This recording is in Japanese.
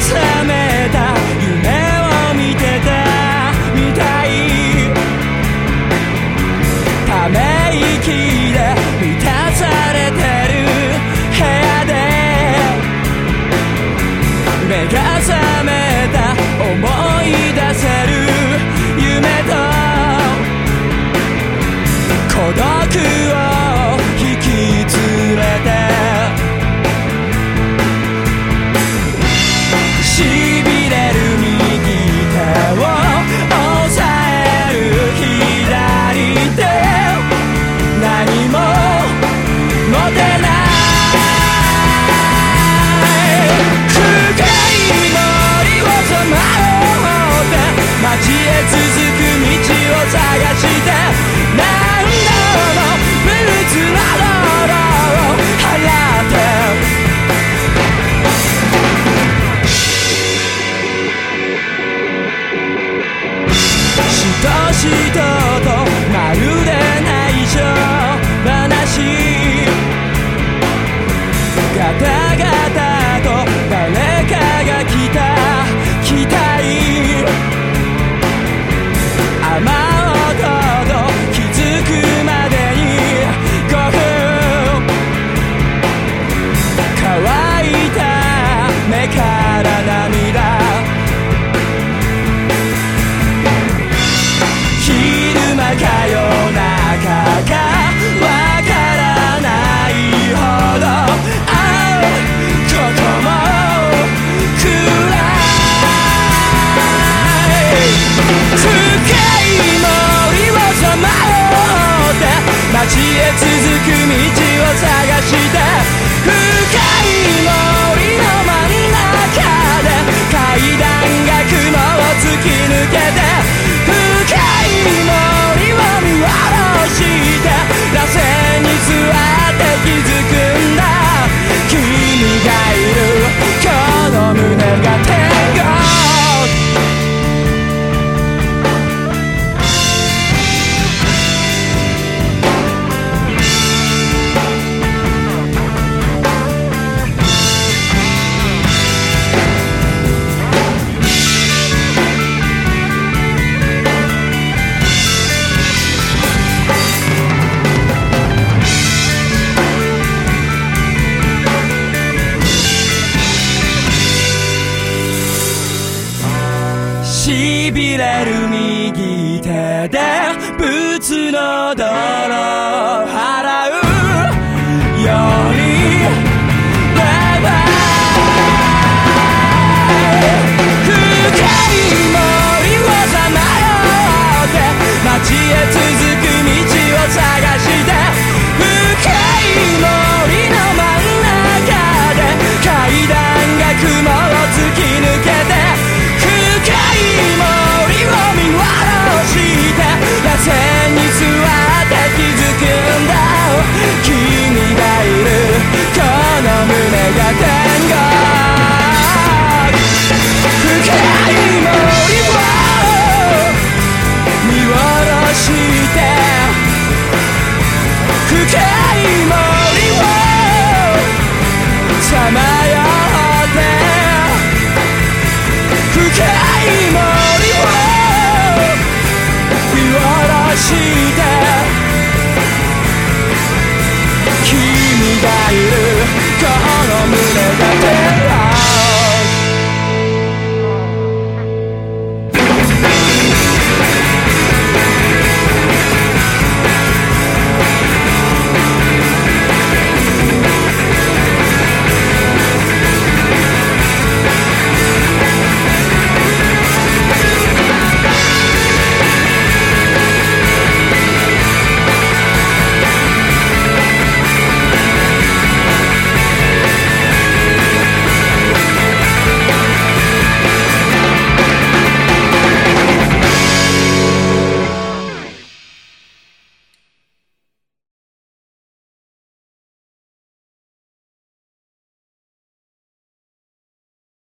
覚めた。夢を見てた。みたい。ため息したとなるへ続く道痺れる右手でブツの泥を払う。